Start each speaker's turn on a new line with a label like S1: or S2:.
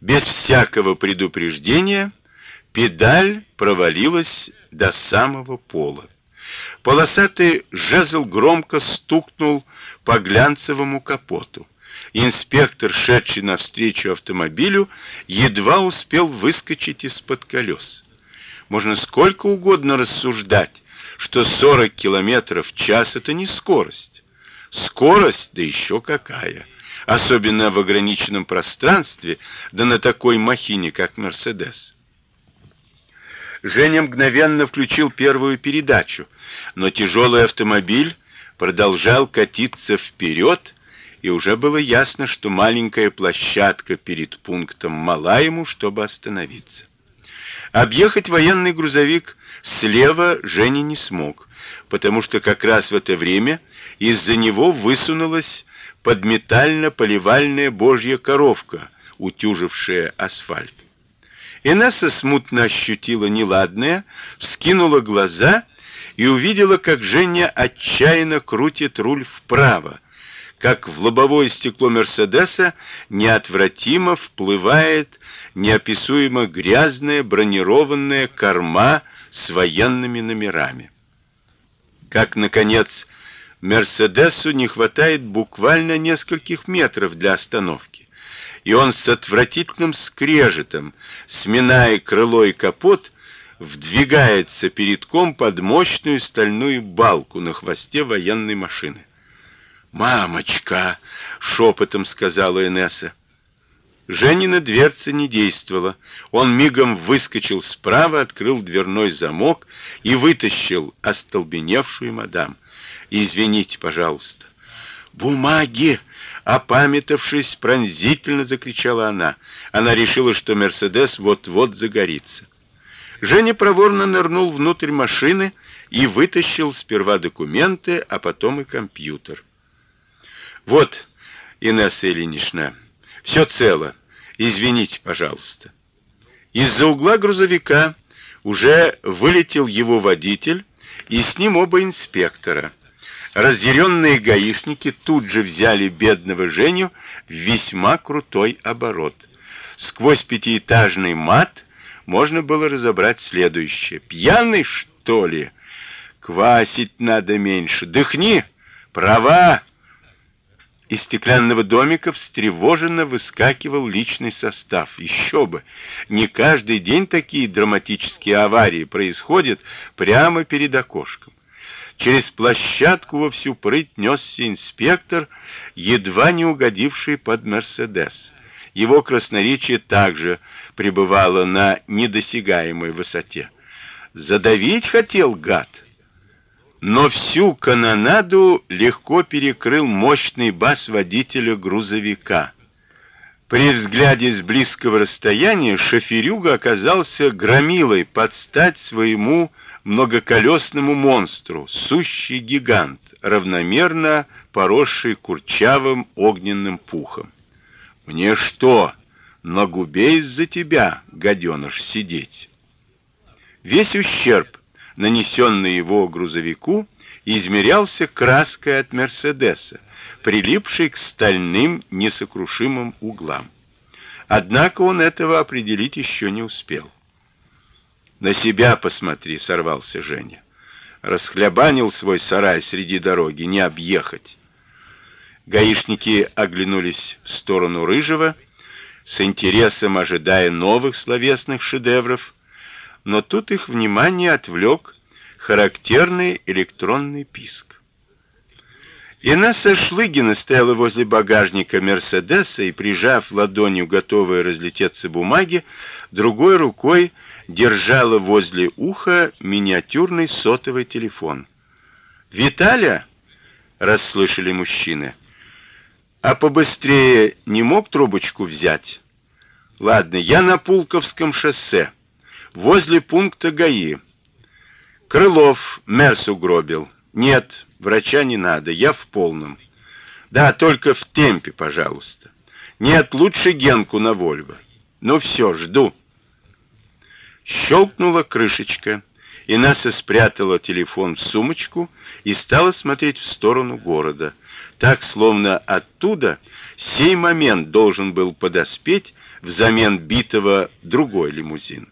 S1: Без всякого предупреждения педаль провалилась до самого пола. Полосатый жезл громко стукнул по глянцевому капоту. Инспектор, шедший навстречу автомобилю, едва успел выскочить из-под колес. Можно сколько угодно рассуждать, что 40 километров в час это не скорость. Скорость, да еще какая, особенно в ограниченном пространстве, да на такой махине, как Мерседес. Женя мгновенно включил первую передачу, но тяжелый автомобиль продолжал катиться вперед, и уже было ясно, что маленькая площадка перед пунктом мала ему, чтобы остановиться. Объехать военный грузовик слева Женя не смог, потому что как раз в это время из-за него высунулась подметально-поливальная божья коровка, утюжившая асфальт. Инесса смутно ощутила неладное, вскинула глаза и увидела, как Женя отчаянно крутит руль вправо, как в лобовое стекло Мерседеса неотвратимо вплывает неописуемо грязная бронированная корма с военными номерами. Как наконец Мерседесу не хватает буквально нескольких метров для остановки и он с отвратительным скрежетом, сминая крыло и капот, вдвигается передком под мощную стальную балку на хвосте военной машины. "Мамочка", шепотом сказала Инесса. Женина дверца не действовала. Он мигом выскочил справа, открыл дверной замок и вытащил остолбеневшую мадам. "Извините, пожалуйста". "Бумаги!" Опамятовшись, пронзительно закричала она. Она решила, что Мерседес вот-вот загорится. Женя проворно нырнул внутрь машины и вытащил сперва документы, а потом и компьютер. Вот, Инесса Ильинична, все цело. Извините, пожалуйста. Из-за угла грузовика уже вылетел его водитель, и с ним оба инспектора. Разъяренные гаишники тут же взяли бедного Женю в весьма крутой оборот. Сквозь пятиэтажный мат можно было разобрать следующее: пьяный что ли? Квасить надо меньше. Дыхни. Права. Из стеклянного домика встревоженно выскакивал личный состав. Еще бы. Не каждый день такие драматические аварии происходят прямо перед окошком. Через площадку во всю прыть несся инспектор, едва не угодивший под Мерседес. Его красноречие также пребывало на недосягаемой высоте. Задавить хотел гад. Но всю канонаду легко перекрыл мощный бас водителя грузовика. При взгляде с близкого расстояния шоферюга оказался громилой под стать своему многоколесному монстру, сущий гигант, равномерно поросший курчавым огненным пухом. Мне что, на губе из-за тебя, гаденыш, сидеть? Весь ущерб, нанесенный его грузовику, измерялся краской от Мерседеса, прилипшей к стальным несокрушимым углам. Однако он этого определить еще не успел. На себя посмотри, сорвался Женя. Расхлябанил свой сарай среди дороги, не объехать. Гаишники оглянулись в сторону Рыжего, с интересом ожидая новых словесных шедевров, но тут их внимание отвлек характерный электронный писк. Инесса Шлыгина стояла возле багажника Мерседеса и, прижав ладонью готовые разлететься бумаги, другой рукой держала возле уха миниатюрный сотовый телефон. "Виталя?" расслышали мужчины. "А побыстрее не мог трубочку взять?" "Ладно, я на Пулковском шоссе, возле пункта ГАИ. Крылов Мерс угробил. Нет, врача не надо, я в полном. Да, только в темпе, пожалуйста. Нет, лучше Генку на Вольво. Ну все, жду. Щелкнула крышечка. и Инесса спрятала телефон в сумочку и стала смотреть в сторону города, так словно оттуда сей момент должен был подоспеть взамен битого другой лимузин.